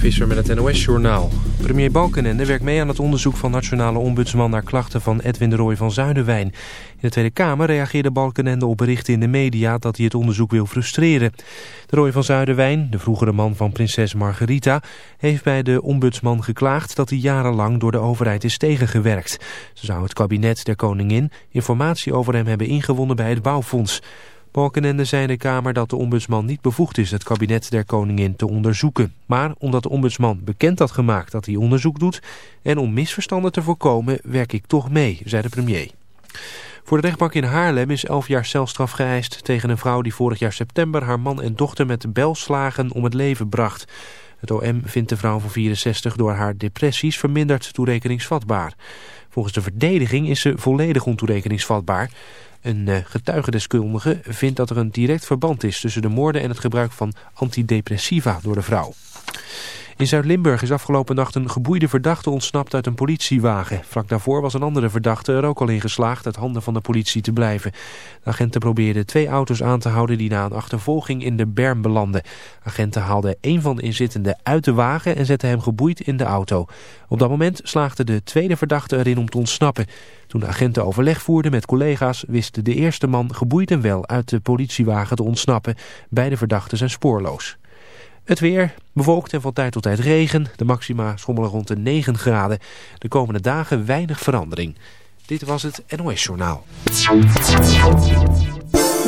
Visser met het NOS-journaal. Premier Balkenende werkt mee aan het onderzoek van Nationale Ombudsman... naar klachten van Edwin de Rooij van Zuiderwijn. In de Tweede Kamer reageerde Balkenende op berichten in de media... dat hij het onderzoek wil frustreren. De Rooij van Zuiderwijn, de vroegere man van prinses Margarita... heeft bij de ombudsman geklaagd dat hij jarenlang door de overheid is tegengewerkt. Ze zou het kabinet der koningin informatie over hem hebben ingewonnen bij het bouwfonds... Balkenende zei in de Kamer dat de ombudsman niet bevoegd is het kabinet der koningin te onderzoeken. Maar omdat de ombudsman bekend had gemaakt dat hij onderzoek doet en om misverstanden te voorkomen werk ik toch mee, zei de premier. Voor de rechtbank in Haarlem is 11 jaar celstraf geëist tegen een vrouw die vorig jaar september haar man en dochter met belslagen om het leven bracht. Het OM vindt de vrouw van 64 door haar depressies verminderd toerekeningsvatbaar. Volgens de verdediging is ze volledig ontoerekeningsvatbaar. Een uh, getuigendeskundige vindt dat er een direct verband is tussen de moorden en het gebruik van antidepressiva door de vrouw. In Zuid-Limburg is afgelopen nacht een geboeide verdachte ontsnapt uit een politiewagen. Vlak daarvoor was een andere verdachte er ook al in geslaagd uit handen van de politie te blijven. De agenten probeerden twee auto's aan te houden die na een achtervolging in de berm belanden. Agenten haalden een van de inzittenden uit de wagen en zetten hem geboeid in de auto. Op dat moment slaagde de tweede verdachte erin om te ontsnappen. Toen de agenten overleg voerden met collega's wist de eerste man geboeid en wel uit de politiewagen te ontsnappen. Beide verdachten zijn spoorloos. Het weer, bewolkt en van tijd tot tijd regen. De maxima schommelen rond de 9 graden. De komende dagen weinig verandering. Dit was het NOS Journaal.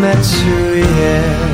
met you yet.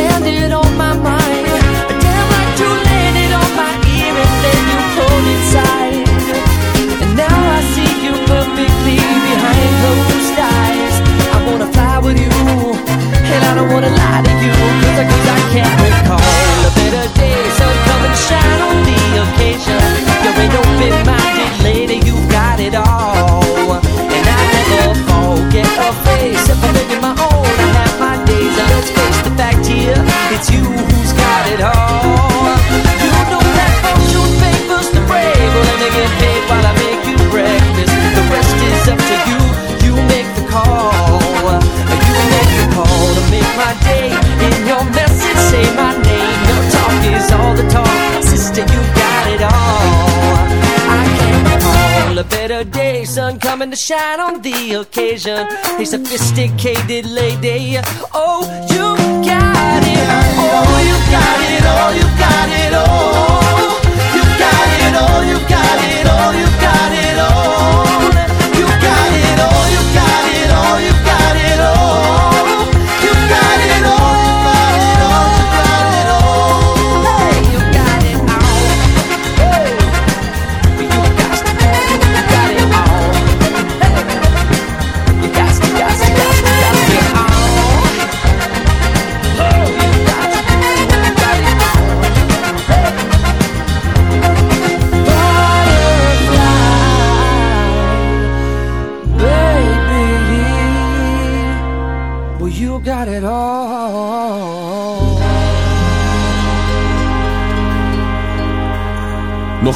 landed on my mind, damn like you landed on my ear and then you pulled inside. And now I see you perfectly behind closed eyes. I wanna fly with you, and I don't wanna lie to you, I, I can't recall a better day. So come and shine on the occasion. You're an open-minded lady, you got it all. And I never forget a face. It all. You know that fortune favors the brave. Well, let me get paid while I make you breakfast. The rest is up to you. You make the call. You make the call to make my day. In your message, say my name. Your talk is all the talk. Sister, you got it all. I can't recall a better day. Sun coming to shine on the occasion. A sophisticated lady. Oh, you. Oh, you got it. Oh, you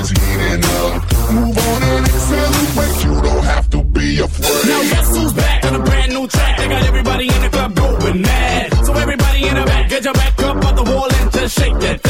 is heating up. Move on and accelerate. You don't have to be afraid. Now guess who's back on a brand new track? They got everybody in the club going mad. So everybody in the back, get your back up on the wall and just shake that.